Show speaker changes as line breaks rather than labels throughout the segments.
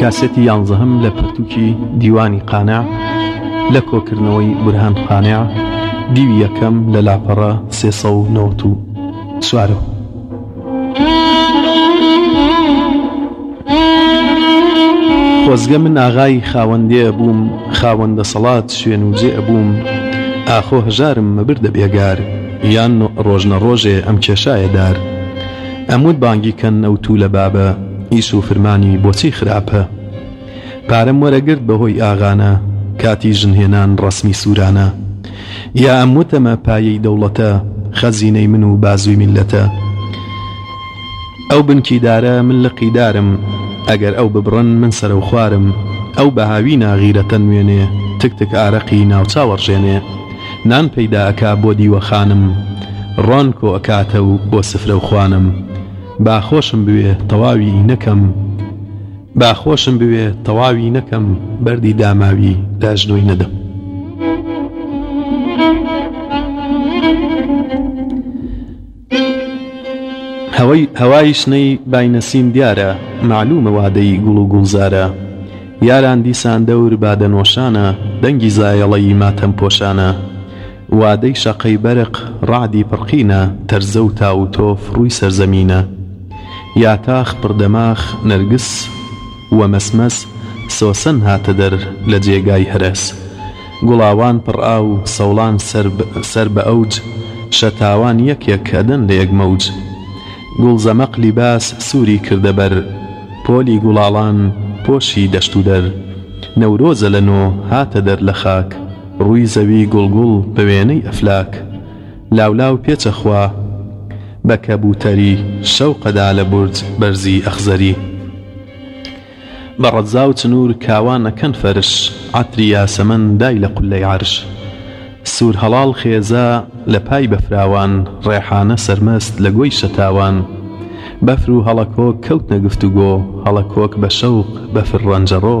کاسێتی یانزەهم لە پرتووکی دیوانی قانە لە کۆکردنەوەی برهان قانە دیوی یەکەم لە لاپەڕە سێ. سوارو خۆزگە من ئاغای خاوەندێ ئەبووم خاوەن دەسەڵات شوێن و جێ ئەبووم ئاخۆ هەژارم مەبردە بێگار یان ڕۆژنە ڕۆژێ ئەم کێشایە دار ئەموت بانگی کەن ئەو توولە بابە ئیش و فرمانی بۆچی خراپە پارەم وەرەگرت بەهۆی ئاغانە کاتی ژن هێنان ڕەسمی سورانە یا ئەم وتەمە پایەی دەوڵەتە خەزینەی من و بازوی میلەتە ئەو بنکی دارە من لقی دارم ئەگەر ئەو ببڕن من سەرەو خوارم ئەو بەهاوی ناغیرەتە نوێنێ تک تک ئارەقی ناوچاوە ڕژێنێ نان پەیدا ئەکا بۆ دیوە خانم ڕۆن کۆ ئەکاتە و بۆ سفرەو خوانم با خۆشم بوێ تەواوی ی نەکەم با خۆشم بوێ تەواوی نەکەم بەردی داماوی لاژنۆی نەدەم. هەوای شنەی بای نەسیم دیارە مەعلومە وادەی گوڵ و گوڵزارە یاران دیسان دەور بادەنۆشانە دەنگی زایەڵەی ماتەم پۆشانە وادەی شەقەی بەرق ڕەعدی پڕقینە تەرزە و تاو و تۆف ڕووی سەرزەمینە یاتاخ پڕدەماخ نەرگس و مەسمەس سۆسەن هاتە دەر لە جێگای هەرەس گوڵاوان پڕ ئاو سەوڵان سەر بە ئەوج شەتاوان یەک یەک ئەدەن لە یەک مەوج گوڵ زەمەق لیباس سووری کردە بەر پۆلی گوڵاڵان پۆشی دەشت و دەر نەورۆزە لە نۆ هاتە دەر لە خاک ڕووی زەوی گوڵ گوڵ بە وێنەی ئەفلاک لاو لاو پێچەخوا بە کەبووتەری شەوقەدا لە بورج بەرزی ئەخزەری بە ڕەزا و چنوور کاوا نەکەن فەرش عەتری یاسەمەن دای لە قوللەی عەرش سوور هەڵاڵ خێزا لە پای بەفراوان ڕێحانە سەرمەست لە گۆی شەتاوان بەفر و هەڵەکۆک کەوتنە گفتوگۆ هەڵەکۆک بە شەوق بەفر ڕەنجەڕۆ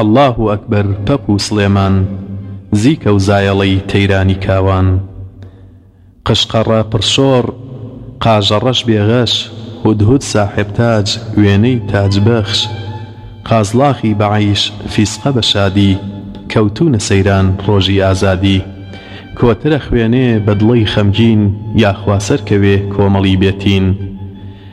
اللە اکبر پەپ و سڵێمان زیکە و زایەڵەی تەیرانی کاوان قشقەڕە پڕشۆڕ قاژە ڕەش بێ غەش هودهود ساحێب تاج وێنەی تاج بەخش قازڵاخی بە عەیش فیسقە بە شادی کەوتوونە سەیران ڕۆژی ئازادی کۆترە خوێنێ بە دڵەی خەمگین یاخوا سەرکەوێ کۆمەڵی بێ تین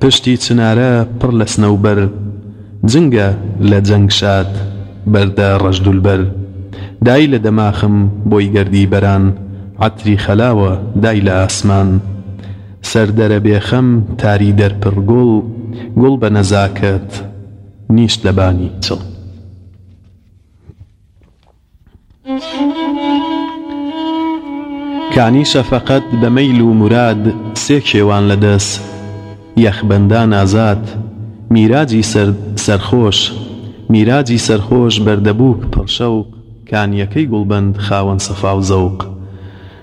پشتی چنارە پڕ لە سنەوبەر جنگە لە جەنگ شاد بەردە ڕەش دولبەر دای لە دەماخم بۆی گەردی بەران عەتری خەلاوە دای لە ئاسمان سەر دەرە بێ خەم تاری دەر پڕ گوڵ گوڵ بە نەزاکەت نیشت لە بانی چڵ. کانی شەفەقەت بە مەیل و موراد سێ کێوان لە دەس یەخ بەندان ئازاد میراجی سەر سەرخۆش میراجی سەرخۆش بەردەبووک پڕ شەوق کانییەکەی گوڵبەند خاوەن سەفاو زەوق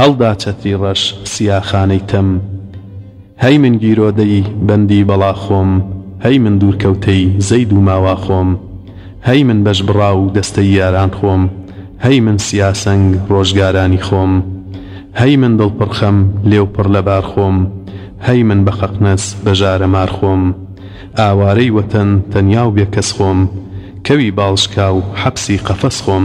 هەڵدا چەتری ڕەش سیا خانەی تەم هەی من گیرۆدەی بەندی بەڵا خۆم هەی من دوورکەوتەی زەید و ماوا خۆم هەی من بەش بڕاو دەستەی یاران خۆم هەی من سیا سەنگ ڕۆژگارانی خۆم هەی من دڵ پڕ خەم لێو پڕ لە بار خۆم هەی من بە قەقنەس بە ژارە مار خۆم ئاوارەی وەتەن تەنیا و بێ کەس خۆم کەوی باڵشکاو حەپسی قەفەس خۆم.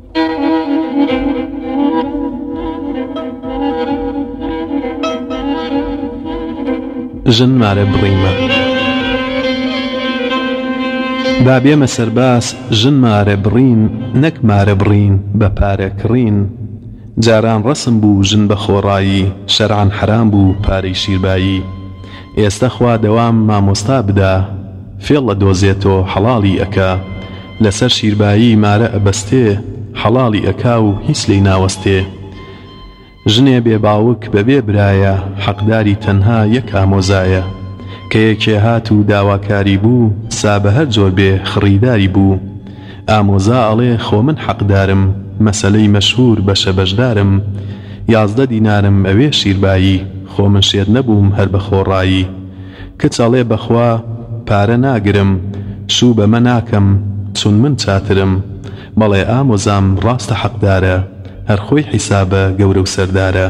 ژن مارە بڕیمە با بێمە سەرباس ژن مارە بڕین نەک مارە بڕین بە پارە کڕین جاران ڕەسم بوو ژن بە خۆڕایی شەرعەن حەرام بوو پارەی شیربایی ئێستە خوا دەوام مامۆستا بدا فێڵ ئەدۆزێتۆ حەڵاڵی ئەکا لەسەر شیربایی مارە ئەبەستێ حەڵاڵی ئەکا و هیچ لێی ناوەستێ ژنێ بێ باوک بەبێ برایە حەقداری تەنها یەک ئامۆزایە کە یەکێ هات و داواکاری بوو سا بەهەر جۆر بێ خڕیداری بوو ئامۆزا ئەڵێ خۆ من حەقدارم مەسەلەی مەشهور بەشە بەشدارم یازدە دینارم ئەوێ شیربایی خۆ من شێت نەبووم هەر بە خۆڕایی کچ ئەڵێ بەخوا پارە ناگرم شوو بەمە ناکەم چون من چاترم بەڵێ ئامۆزام ڕاستە حەقدارە هەر خۆی حیسابە گەورە و سەردارە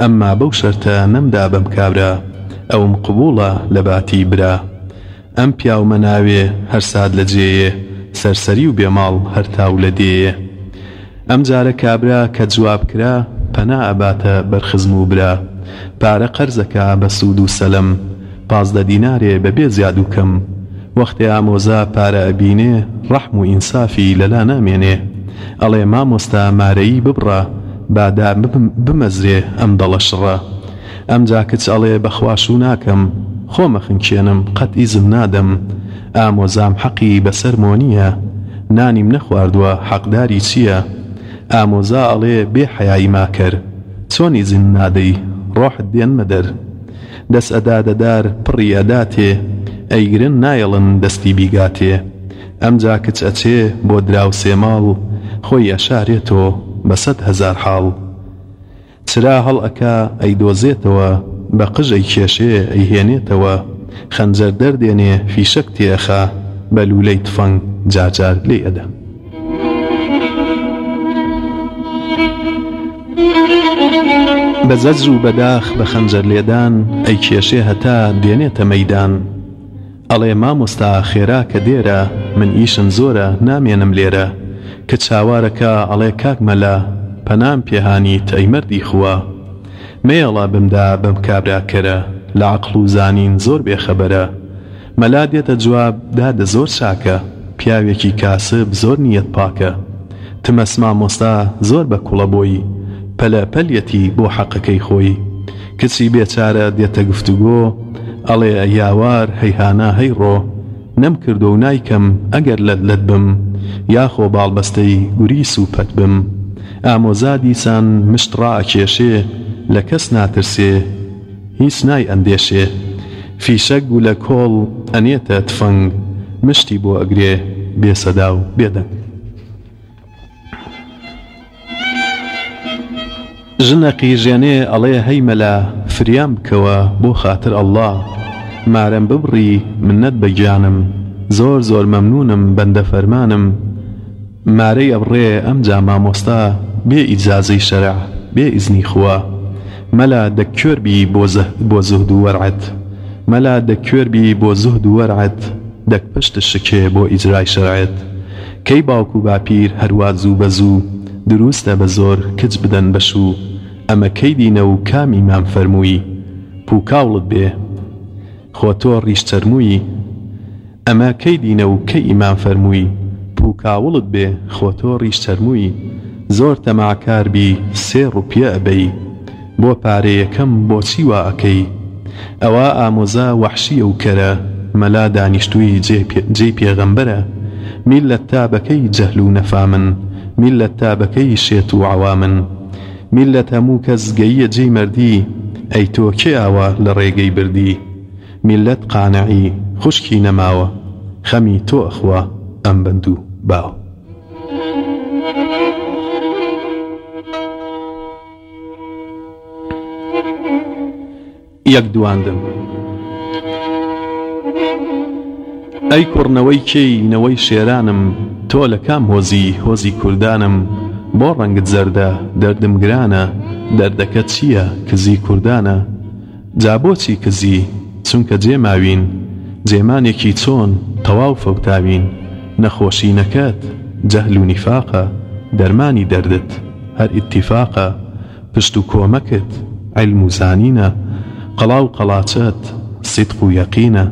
ئەمما بەو شەرتە نەمدا بەم کابرا ئەوم قبوڵە لە باتی برا ئەم پیاو مەناوێ هەر سات لە جێیێ سەرسەری و بێ ماڵ هەر تاو لە دێیێ ئەم جارە کابرا کە جواب کرا پەنا ئەباتە بەر خزم و برا پارە قەرز ئەکا بە سوود و سەلەم پازدە دینارێ بە بێ زیاد و کەم وەختێ ئامۆزا پارە ئەبینێ ڕەحم و ئینسافی لە لا نامێنێ ئەڵێ مامۆستا مارەیی ببڕە با دار بمەزرێ ئەم دەڵە شڕە ئەمجا کچ ئەڵێ بەخوا شوو ناکەم خۆم ئەخنکێنم قەت ئیزن نادەم ئامۆزام حەقی بەسەر مۆ نیە نانیم نەخواردوە حەقداری چیە ئامۆزا ئەڵێ بێ حەیای ماکەر چۆن ئیزن نادەی ڕۆحت دێنمە دەر دەس ئەدادە دار پڕی ئەداتێ ئەیگرن نایەڵن دەستی بیگاتێ ئەمجا کچ ئەچێ بۆ دراوسێ ماڵ خۆی ئەشارێتۆ بەسەد هەزار حاڵ چرا هەڵ ئەکا ئەیدۆزێتەوە بە قژ ئەیکێشێ ئەیهێنێتەوە خەنجەر دەردێنێ فیشەک تێ ئەخا بە لوولەی تفەنگ جار جار لێی ئەدا. بە زەجر و بە داخ بە خەنجەر لێدان ئەیکێشێ هەتا دێنێتە مەیدان. ئەڵێ مامۆستا خێرا کە دێرە من ئیشم زۆرە نامێنم لێرە کە چاوارە کا ئەڵێ کاک مەلا پەنام پێ هانیت ئەی مەردی خوا مەیەڵە بمدا بەم کابرا کەرە لە عەقڵ و زانین زۆر بێ خەبەرە مەلا دێتە جواب دادە زۆر چاکە پیاوێکی کاسب زۆر نیەت پاکە تمەس مامۆستا زۆر بە کوڵە بۆی پەلە پەلیەتی بۆ حەقەکەی خۆی کچی بێچارە دێتە گفتوگۆ ئەڵێ یاوار هەی هانا هەی ڕۆ نەم کردۆ و نایکەم ئەگەر لەت لەت بم یاخۆ باڵبەستەی گوریس و پەت بم ئامۆزا دیسان مشت ڕائەکێشێ لە کەس ناترسێ هیچ نای ئەندێشێ فیشەک گولە کۆڵ ئەنێتە تفەنگ مشتی بۆ ئەگرێ بێ سەدا و بێ دەنگ. ژنە قیژێنێ ئەڵێ هەی مەلا فریام بکەوە بۆ خاتر ئەڵڵا مارەم ببڕی منەت بە گیانم زۆر زۆر مەمنونم بەندە فەرمانم مارەی ئەبڕێ ئەمجا مامۆستا بێ ئیجازەی شەرع بێ ئیزنی خوا مەلا دەک کوێر بی بۆ زهد و وەرعت مەلا دەک کوێر بی بۆ زهد و وەرعت دەک پشت شکێ بۆ ئیجرای شەرعت کەی باوک و باپیر هەروا زوو بە زوو دروستە بە زۆر کچ بدەن بە شوو ئەمە کەی دینە و کام ئیمام فەرمووی پوکاوڵت بێ خۆ تۆ ڕیش چەرمووی ئەمە کەی دینە و کەی ئیمام فەرمووی پوکاوڵت بێ خۆ تۆ ڕیش چەرمووی زۆر تەماع کار بی سێ ڕوپیە ئەبەی بۆ پارەیەکەم بۆچی وا ئەکەی ئەوە ئامۆزا وەحشیە و کەرە مەلا دانیشتوی جێی پێغەمبەرە میللەت تا بەکەی جەهل و نەفامن میللەت تا بەکەی شێت و عەوامن میللەت هەموو کەس گەییە جێی مەردی ئەی تۆ کێ ئاوا لە ڕێگەی بردی میللەت قانعی خوشکی نەماوە خەمی تۆ ئەخوا ئەم بەند و باوە. یەک دواندن ئەی کوڕ نەوەی کێی نەوەی شێرانم تۆ لە کام هۆزی هۆزی کوردانم بۆ ڕەنگت زەردە دەردم گرانە دەردەکەت چییە کزی کوردانە جا بۆچی کزی؟ چونکە جێ ماوین جێمانێکی چۆن تەواو فەوتاوین نەخۆشینەکەت جەهل و نیفاقە دەرمانی دەردت هەر ئیتیفاقە پشت و کۆمەکت عیلم و زانینە قەڵا و قەڵاچەت سیدق و یەقینە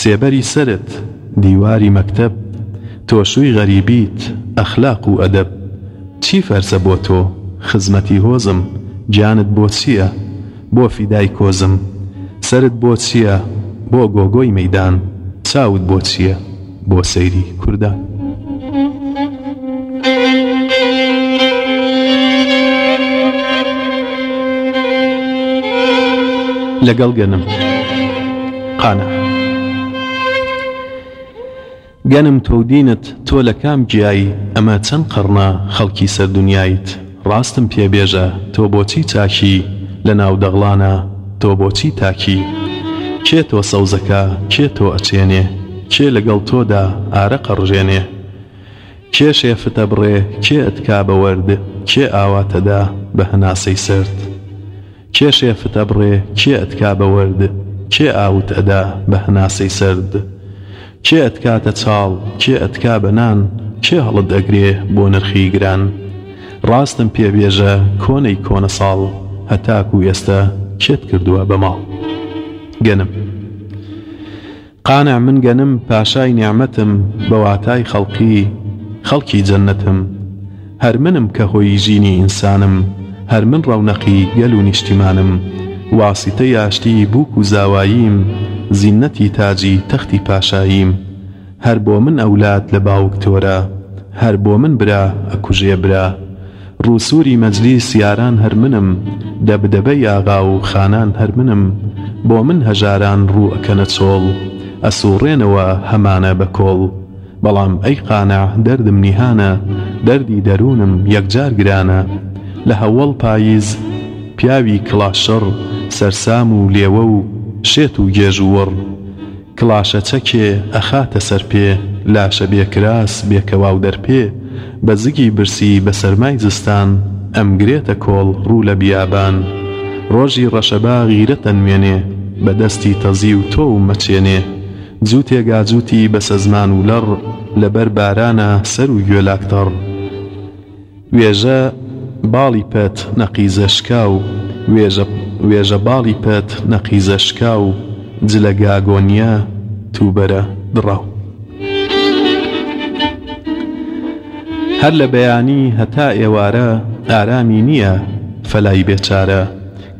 سێبەری سەرت دیواری مەکتەب تۆ شووی غەریبیت ئەخلاق و ئەدەب چی فەرزە بۆ تۆ خزمەتی هۆزم گیانت بۆ چییە بۆ فیدای کۆزم سەرت بۆ چیە بۆ گۆگۆی مەیدان چاوت بۆ چیە بۆ سەیری کوردان. لەگەڵ گەنم قانع. گەنم تۆو دینت تۆ لە کام گیای ئەمە چەند قەڕنە خەڵکی سەر دونیایت ڕاستم پێ بێژە تۆ بۆچی چاکی لە ناو دەغڵانە تۆ بۆچی تاکی کێ تۆ سەوزەکە کێ تۆ ئەچێنێ کێ لە گەڵ تۆدا ئارەق ئەڕژێنێ کێ شێفت ئەبڕێ کێ ئەتکا بە وەرد کێ ئاوات ئەدا بە هەناسەی سەرد. کێ شێفت ئەبڕێ کێ ئەتکا بە وەرد کێ ئاوت ئەدا بە هەناسەی سەرد کێ ئەتکاتە چاڵ کێ ئەتکا بە نان کێ هەڵت ئەگرێ بۆ نرخی گران ڕاستم پێ بێژە کۆنەی کۆنە ساڵ هەتاکو ئێستە کێت کردوە بە ماڵ گەنم. قانع من گەنم پاشای نیعمەتم بە واتای خەڵقی خەڵکی جەننەتم هەر منم کە هۆی ژینی ئینسانم هەر من ڕەونەقی گەل و نیشتیمانم واسیتەی ئاشتی بووک و زاواییم زیننەتی تاجی تەختی پاشاییم هەر بۆ من ئەولاد لە باوک تۆرە هەر بۆ من برا ئەکوژێ برا ڕوو سووری مەجلیس یاران هەر منم دەبدەبەی ئاغا و خانان هەر منم بۆ من هەژاران ڕوو ئەکەنە چۆڵ ئەسووڕێنەوە هەمانە بە کۆڵ بەڵام ئەی قانع دەردم نیهانە دەردی دەروونم یەکجار گرانە لە هەوەڵ پاییز پیاوی کڵاشڕ سەرسام و لێوە و شێت و گێژ و وڕ کڵاشە چەکێ ئەخاتە سەر پێ لاشە بێ کراس بێ کەواو دەرپێ بە زگی برسی بە سەرمای زستان ئەمگرێتە کۆڵ ڕوو لە بیابان ڕۆژی ڕەشەبا غیرەت ئەنوێنێ بە دەستی تەزی و تۆو مەچێنێ جووتێ گاجووتی بە سەزمان و لەڕ لە بەر بارانە سەر و گوێ لاکتەڕ وێژە باڵی پەت نەقیزە شکاو وێژە وێژە باڵی پەت نەقیزە شکاو جلە گاگۆنیا تووبەرە دڕاو هەر لە بەیانی هەتا ئێوارە ئارامی نییە فەلای بێچارە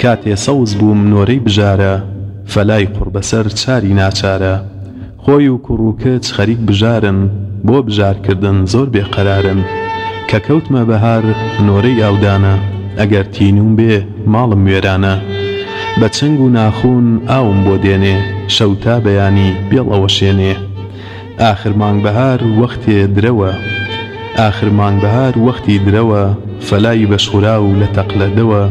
کاتێ سەوز بووم نۆرەی بژارە فەلای قوڕبەسەر چاری ناچارە خۆی و کوڕ و کچ خەریک بژارن بۆ بژار کردن زۆر بێ قەرارن کە کەوتمە بەهار نۆرەی ئاودانە ئەگەر تینووم بێ ماڵم وێرانە بە چنگ و ناخوون ئاوم بۆ دێنێ شەو تا بەیانی بێڵ ئەوەشێنێ ئاخر مانگ بەهار وەختێ درەوە ئاخر مانگ بەهار وەختی درەوە فەلای بەشخوراو لە تەقلە دەوە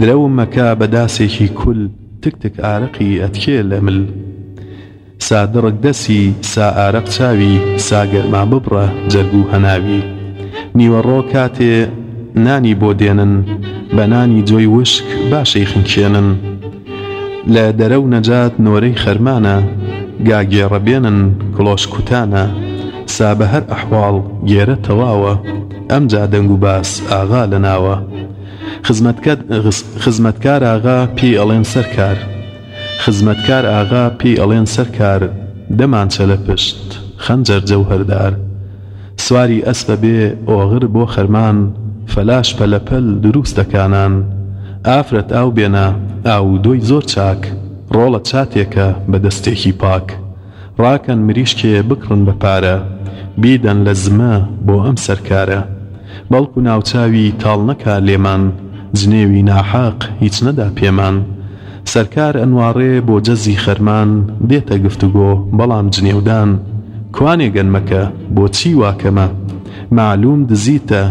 درەوم مەکە بە داسێکی کول تک تک ئارەقی ئەتکێ لە مل سا دڕک دەسی سا ئارەق چاوی سا گەرما ببڕە جەرگ و هەناوی نیوەڕۆ کاتێ نانی بۆ دێنن بە نانی جۆی وشک باشەی خنکێنن لە دەرە و نەجات نۆرەی خەرمانە گا گێڕە بێنن کڵۆش کوتانە سا بە هەر ئەحواڵ گێرە تەواوە ئەمجا دەنگ و باس ئاغا لە ناوە خزمەتکار ئاغا پێی ئەڵێن سەرکار خزمەتکار ئاغا پێی ئەڵێن سەرکار دەمانچە لە پشت خەنجەر جەوهەردار سواری ئەسپە بێ ئۆغر بۆ خەرمان فەلاش پەلە پەل درووستە کانان ئافرەت ئاو بێنە ئاو و دۆی زۆر چاک ڕۆڵە چاتێکە بە دەستێکی پاک ڕاکەن مریشکێ بکڕن بە پارە بیدەن لە زمە بۆ ئەم سەرکارە بەڵکو ناوچاوی تاڵ نەکا لێمان جنێوی ناحەق هیچ نەدا پێمان سەرکار ئەنواڕێ بۆ جەزی خەرمان دێتە گفتوگۆ بەڵام جنێودان کوانێ گەنمەکە بۆچی وا کەمە مەعلوم دزیتە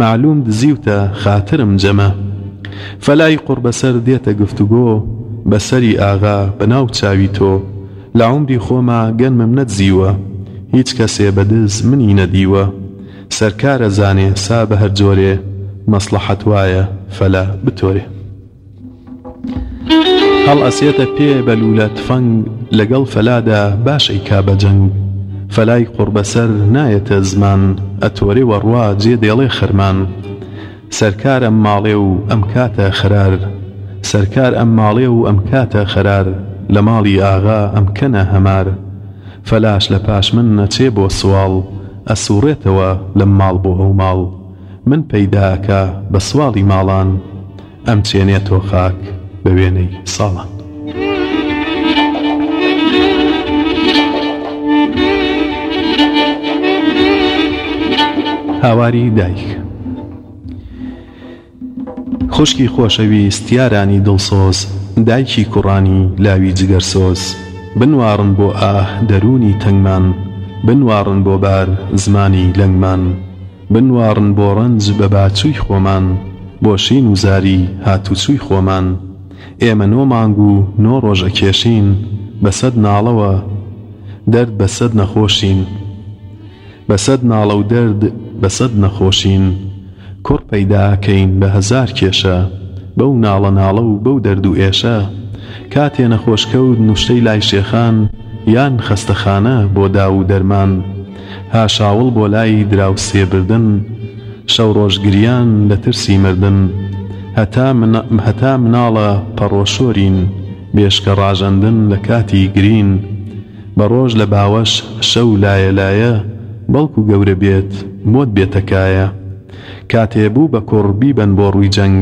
مەعلوم دزیوتە خاترم جەمە فەلای قوڕبەسەر دێتە گفتوگۆ بە سەری ئاغا بە ناو چاوی تۆ لە عومری خۆما گەنمم نەدزیوە هیچ کەسێ بە دز منی نەدیوە سەرکار ئەزانێ سا بە هەر جۆرێ مەسڵەحەت وایە فەلا بتۆرێ. هەڵئەسێتە پێ بە لوولە تفەنگ لەگەڵ فەلادا باش ئەیکا بە جەنگ فەلای قوڕبەسەر نایەتە زمان ئەتۆرێ وەڕوا جێ دێڵێ خەرمان سەرکار ئەم ماڵێ و ئەم کاتە خەرار سەرکار ئەم ماڵێ و ئەم کاتە خەرار لە ماڵی ئاغا ئەمکەنە هەمار فەلاش لە پاش من ئەچێ بۆ سواڵ ئەسووڕێتەوە لەم ماڵ بۆ ئەو ماڵ من پەیداکە بە سواڵی ماڵان، ئەمچێنێتۆ خاک بە وێنەی ساڵان. هاواری دایک خوشکی خۆشەویست یارانی دڵسۆز دایکی کوڕانی لاوی جگەرسۆز بنواڕن بۆ ئاه دەروونی تەنگمان بنواڕن بۆ بار زمانی لەنگمان بنواڕن بۆ ڕەنج بە باچووی خۆمان، بۆ شین و زاری هاتوچووی خۆمان، ئێمە نۆ مانگ و نۆ ڕۆژ ئەکێشین بە سەد ناڵەوە دەرد بە سەد نەخۆشین بە سەد ناڵە و دەرد بە سەد نەخۆشین کوڕ پەیدا ئەکەین بە هەزار کێشە بەو ناڵە ناڵە و بەو دەرد و ئێشە کاتێ نەخۆش کەوت نوشتەی لای شێخان یان خەستەخانە بۆ داو و دەرمان هاشاوڵ بۆ لای دراوسێ بردن شەو ڕۆژ گریان لە ترسی مردن هەتا هەتا مناڵە پەڕۆ شۆرین بێشکە ڕاژەندن لە کاتی گرین بە ڕۆژ لە باوەش شەو لایە لایە بەڵکو گەورە بێت بۆت بێتە کایە کاتێ بوو بە کوڕ بیبەن بۆ ڕووی جەنگ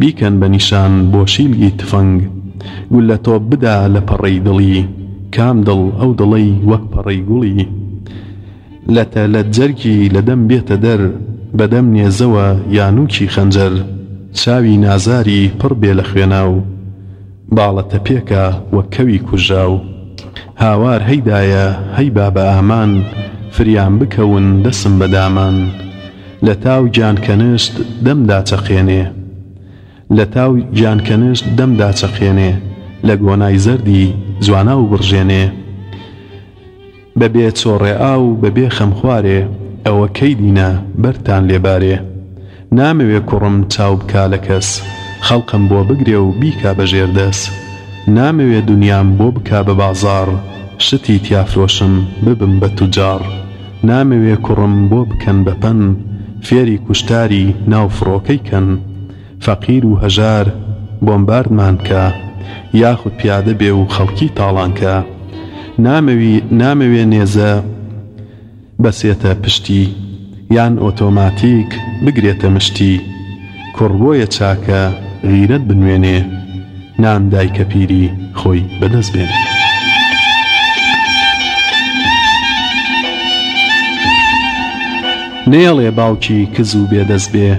بیکەن بە نیشان بۆ شیلگی تفەنگ گوللە تۆپ بدا لە پەڕەی دڵی کام دڵ ئەو دڵەی وەک پەڕەی گوڵی لەتە لەت جەرگی لە دەم بێتە دەر بە دەم نێزەوە یا نووکی خەنجەر چاوی نازاری پڕ بێ لە خوێناو باڵە تەپێکا و کەوی کوژاو هاوار هەی دایە هەی بابە ئامان فریام بکەون دەسم بە دامان لەتاو گیان کەنشت دەم داچەقێنێ لەتاو گیان کەنشت دەم داچەقێنێ لە گۆنای زەردی جوانا وبڕژێنێ بە بێ چۆڕێ ئاو بە بێ خەم خوارێ ئەوە کەی دینە بەردتان لێ بارێ نامەوێ کوڕم چاو بکا لە کەس خەڵقم بۆ بگرێ و بیکا بە ژێر دەس نامەوێ دونیام بۆ بکا بە بازاڕ شتی تیا فرۆشم ببم بە توجاڕ نامەوێ کوڕم بۆ بکەن بە پەن فێری کوشتاری ناو فڕۆکەی کەن فەقیر و هەژار بۆمباردمان کە یاخود پیادە بێ و خەڵکی تاڵان کە نامەوی نامەوێ نێزە بەسێتە پشتی یان ئۆتۆماتیک بگرێتە مشتی کوڕ بۆیە چاکە غیرەت بنوێنێ. نان دایکە پیری خۆی بەدەست بێنێ. نەیەڵێ باوکی کز و بێدەست بێ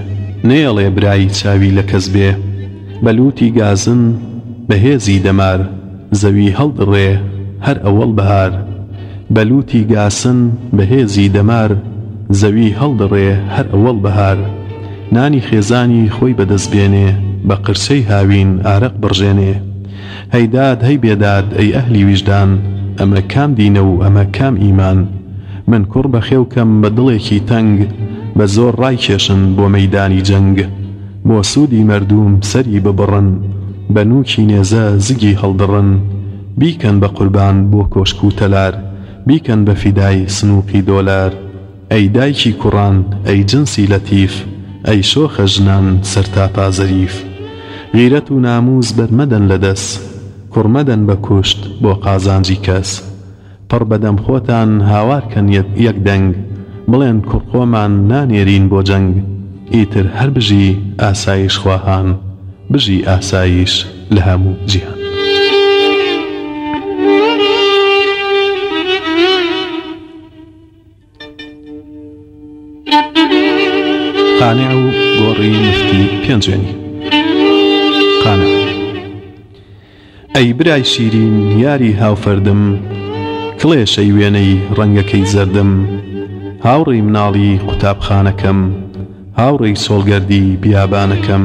نەیەڵێ برای چاوی لە کەس بێ بە لووتی گازن بە هێزی دەمار زەوی هەڵدڕێ هەر ئەوەڵ بەهار بە لووتی گاسن بە هێزی دەمار زەوی هەڵدڕێ هەر ئەوەڵ بەهار نانی خێزانی خۆی بەدەست بێنێ بە قرچەی هاوین ئارەق بڕژێنێ هەی داد هەی بێداد ئەی ئەهلی ویژدان ئەمە کام دینە و ئەمە کام ئیمان من کوڕ بە خێو کەم بە دڵێکی تەنگ بە زۆر ڕایکێشن بۆ مەیدانی جەنگ بۆ سوودی مەردووم سەری ببڕن بە نووکی نێزە زگی هەڵدڕن بیکەن بە قوربان بۆ کۆشک و تەلار بیکەن بە فیدای سنووقی دۆلار ئەی دایکی کوڕان ئەی جنسی لەتیف ئەی شۆخە ژنان سەرتاپا زەریف غیرەت و ناموس بەرمەدەن لە دەس کوڕ مەدەن بە کوشت بۆ قازانجی کەس پڕ بە دەم خۆتان هاوار کەن یەک دەنگ بڵێن کوڕ خۆمان نانێرین بۆ جەنگ ئیتر هەر بژی ئاسایش خواهان بژی ئاسایش لە هەموو جیهان. قانع و گۆڕی مفتی پێنجێنی قانع ئەی برای شیرین یاری هاوفەردم کڵێشەی وێنەی ڕەنگەکەی زەردم هاوڕێی مناڵی قوتابخانەکەم هاوڕێی سۆڵگەردی بیابانەکەم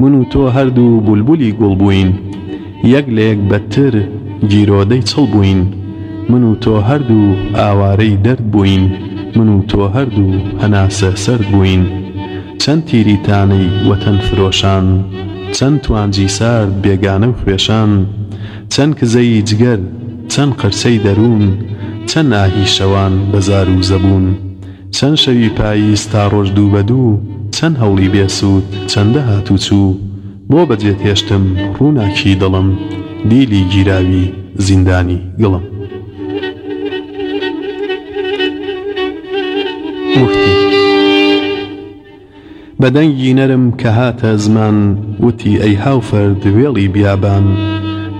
من و تۆ هەردوو بولبولی گوڵ بووین یەک لە یەک بەدتر گیرۆدەی چڵ بووین من و تۆ هەردوو ئاوارەی دەرد بووین من و تۆ هەردوو هەناسە سەرد بووین چەند تیری تانەی وەتەن فرۆشان چەند توانجی سارد بێگانە و خوێشان چەند کزەیی جگەر چەند قرچەی دەروون چەند ئاهی شەوان بە زار و زەبوون چەند شەوی پاییز تا ڕۆژ دوو بە دوو چەند هەوڵی بێ سوود چەندە هات و چوو بۆ بە جێت هێشتم ڕووناکی دڵم دیلی گیراوی زیندانی گڵم. بە دەنگی نەرم کە هاتە زمان وتی ئەی هاوفەرد وێڵی بیابان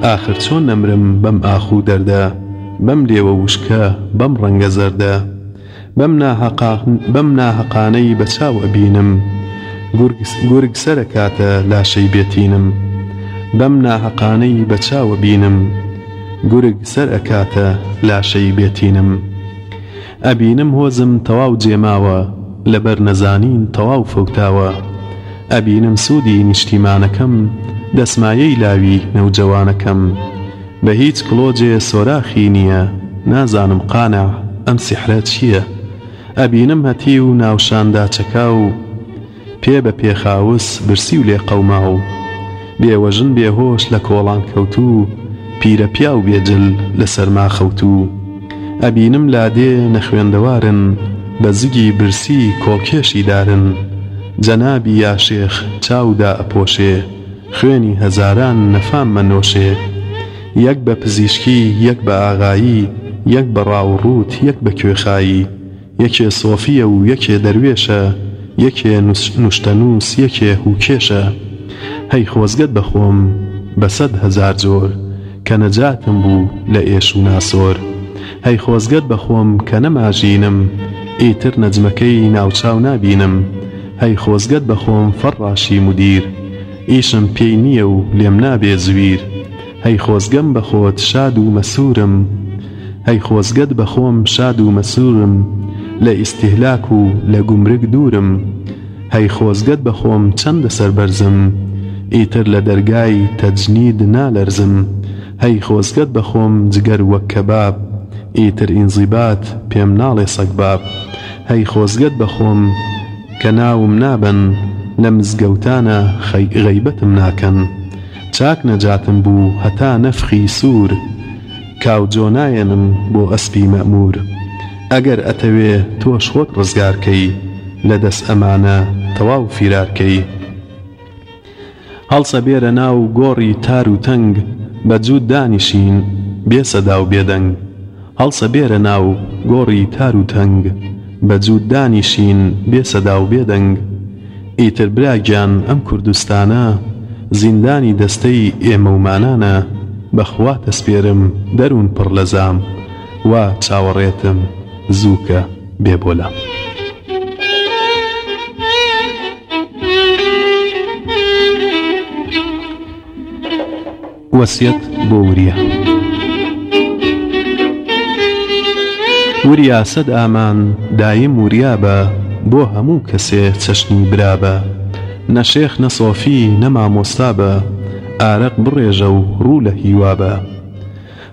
ئاخر چۆن نەمرم بەم ئاخ و دەردە بەم لێوە وشکە بەم ڕەنگە زەردە بەم ناهەقا بەم ناهەقانەی بە چاو ئەبینم گورگ گورگ سەرەکاتە لاشەی بێ تینم بەم ناهەقانەی بە چاوە بینم گورگ سەرئەکاتە لاشەی بێ تینم. ئەبینم هۆزم تەواو جێماوە لەبەر نەزانین تەواو فەوتاوە ئەبینم سودی نیشتیمانەکەم دەسمایەی لاوی نەوجەوانەکەم بە هیچ کڵۆجێ سۆراخی نیە نازانم قانع ئەم سیحرە چیە ئەبینم هەتیو ناوشان داچەکاو پێ بە پێخاوس برسی و لێقەوماو، بێوەژن بێهۆش لە کۆڵان کەوتوو، پیرە پیاو بێ جل لە سەرما خەوتوو، ئەبینم لادێ نەخوێندەوارن، بە زگی برسی کۆڵکێشی دارن، جەنابی یا شێخ چاو دائەپۆشێ، خوێنی هەزاران نەفام مەنۆشێ. یەک بە پزیشکی، یەک بە ئاغایی، یەک بە ڕاوڕووت، یەک بە کوێخایی، یەکێ سۆفییە و یەکێ دەروێشە، یەکێ نوشتەنووس یەکێ هووکێشە. هەی خۆزگەت بە خۆم بە سەد هەزار جۆر، کە نەجاتم بوو لە ئێش و ناسۆر. هەی خۆزگەت بە خۆم کە نەماژینم، ئیتر نەجمەکەی ناوچاو نابینم. هەی خۆزگەت بە خۆم فەڕاشی مودیر، ئیشم پێی نییە و لێم نابێ زویر. هەی خۆزگەم بە خۆت شاد و مەسوورم هەی خۆزگەت بە خۆم شاد و مەسوورم لە ئیستیهلاک و لە گومرگ دوورم هەی خۆزگەت بە خۆم چەندە سەربەرزم ئیتر لە دەرگای تەجنید نالەرزم هەی خۆزگەت بە خۆم جگەر وەک کەباب ئیتر ئینزیبات پێم ناڵێ سەگباب هەی خۆزگەت بە خۆم کە ناوم نابەن لە مزگەوتانا غەیبەتم ناکەن چاک نەجاتم بوو هەتا نەفخی سوور کاو جۆ نایەنم بۆ ئەسپی مەئموور ئەگەر ئەتەوێ تۆش خۆت ڕزگار کەی لە دەس ئەمانە تەواو فیرار کەی هەڵسە بێرە ناو گۆڕی تار و تەنگ بە جووت دانیشین بێ سەدا و بێ دەنگ هەڵسە بێرە ناو گۆڕی تار و تەنگ بە جووت دانیشین بێ سەدا و بێ دەنگ ئیتر برا گیان ئەم کوردستانە زیندانی دەستەی ئێمە و مانانە بە خوا تەسپێرم دەروون پڕ لە زام وا چاوەڕێتم زووکە بێ بۆ لام. وەسیەت بۆ وریا وریا سەد ئامان دایم وریا بە بۆ هەموو کەسێ چەشنی برا بە نە شێخ نە سۆفی نە مامۆستا بە ئارەق بڕێژە و ڕوو لە هیوا بە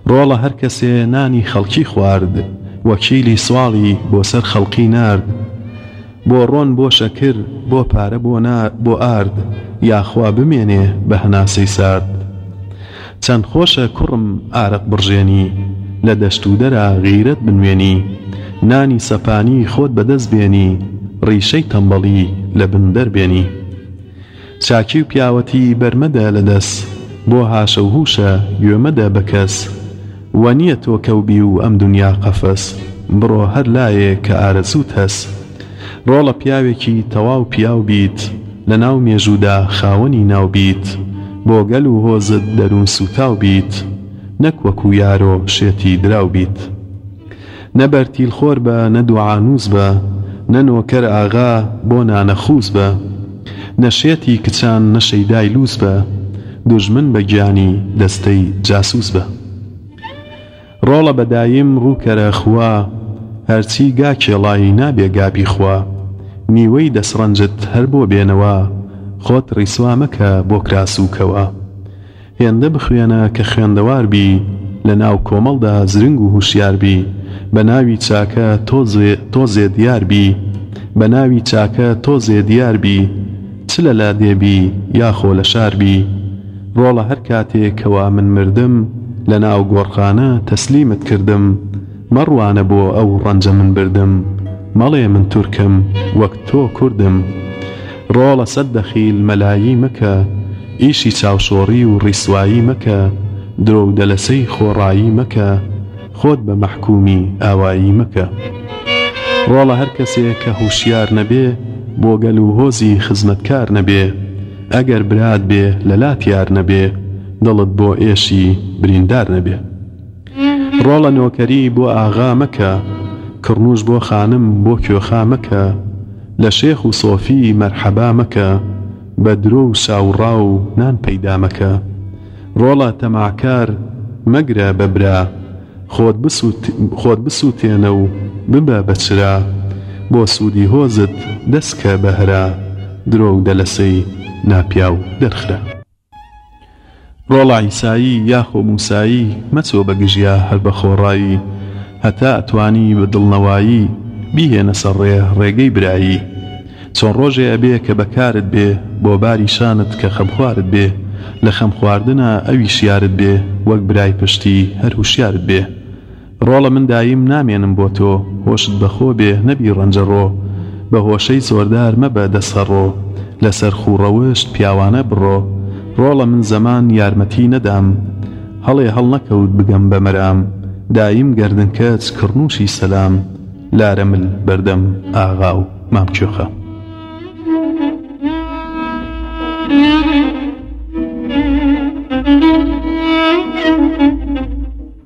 ڕۆڵە هەر کەسێ نانی خەڵکی خوارد وەکیلی سواڵی بۆ سەر خەڵقی نارد بۆ ڕۆن بۆ شەکر بۆ پارە بۆ نار بۆ ئارد یاخوا بمێنێ بە هەناسەی سارد چەند خۆشە کوڕم ئارەق بڕژێنی لە دەشت و دەرا غیرەت بنوێنی نانی سەپانی خۆت بەدەست بێنی ڕیشەی تەمبەڵی لە بن دەربێنی. چاکی و پیاوەتی بەر مەدە لە دەس بۆ هاشە و هوشە گوێ مەدە بە کەس وا نیە تۆ کەو بی و ئەم دونیا قەفەس بڕۆ هەر لایێک کە ئارەزوت هەس ڕۆڵە پیاوێکی تەواو پیاو بیت لە ناو مێژودا خاوەنی ناو بیت بۆ گەل و هۆزت دەرون سوتاو بیت نەک وەکو یارۆ شێتی دراو بیت. نە بەرتیل خۆر بە نە دوعانووس بە نە نۆکەر ئاغا بۆ نانە خووس بە نە شێتی کچان نە شەیدای لووس بە دوژمن بە گیانی دەستەی جاسووس بە ڕۆڵە بە دایم ڕوو کەرە خوا هەرچی گا کێڵای نابێ گا بیخوا نیوەی دەسڕەنجت هەر بۆ بێنەوا خۆت ڕیسوا مەکە بۆ کراس و کەوا. هێندە بخوێنە کە خوێندەوار بی، لە ناو کۆمەڵدا زرنگ و هوشیار بی، بە ناوی چاکە تۆزێ دیار بی، بە ناوی چاکە تۆزێ دیار بی، چ لە لادێ بی یا خۆ لە شار بی. ڕۆڵە هەر کاتێ کەوا من مردم، لە ناو گۆڕخانە تەسلیمت کردم، مەڕوانە بۆ ئەو ڕەنجە من بردم، مەڵێ من تورکم وەک تۆ کوردم. ڕۆڵە سەد دەخیل مەلایی مەکە ئیشی چاوشۆڕی و ڕیسوایی مەکە درۆ و دەلەسەی خۆڕایی مەکە خۆت بە مەحکومی ئاوایی مەکە ڕۆڵە هەر کەسێ کە هوشیار نەبێ بۆ گەل و هۆزی خزمەتکار نەبێ ئەگەر برات بێ لە لات یار نەبێ دڵت بۆ ئێشی بریندار نەبێ ڕۆڵە نۆکەری بۆ ئاغا مەکە کڕنوش بۆ خانم بۆ کوێخا مەکە لە شێخ و سۆفی مەرحەبا مەکە بە درۆ و چاوڕاو نان پەیدا مەکە ڕۆڵە تەماعکار مەگرە بە برا خۆت بسوت خۆت بسوتێنە و ببە بە چرا بۆ سودی هۆزت دەست کە بە هەرا درۆ و دەلەسەی ناپیاو دەرخرە. ڕۆڵە عیسایی یاخۆ موسایی مەچۆ بە گژیا هەر بە خۆڕایی هەتا ئەتوانی بە دڵنەوایی بیهێنە سەر ڕێ ڕێگەی برایی چۆن ڕۆژێ ئەبێ کە بەکارت بێ بۆ باری شانت کە خەمخوارت بێ لە خەم خواردنا ئەویش یارت بێ وەک برای پشتی هەر هوشیارت بێ ڕۆڵە من دایم نامێنم بۆ تۆ هۆشت بەخۆ بێ نەبی ڕەنجە ڕۆ بە هۆشەی زۆردار مەبە دەست هەڕۆ لە سەر خوو ڕەوشت پیاوانە بڕۆ ڕۆڵە من زەمان یارمەتی نەدام هەڵێ هەڵنەکەوت بگەم بە مەرام دایم گەردن کەچ کڕنووشی سەلام لارە مل بەردەم ئاغا و
مام کوێخا.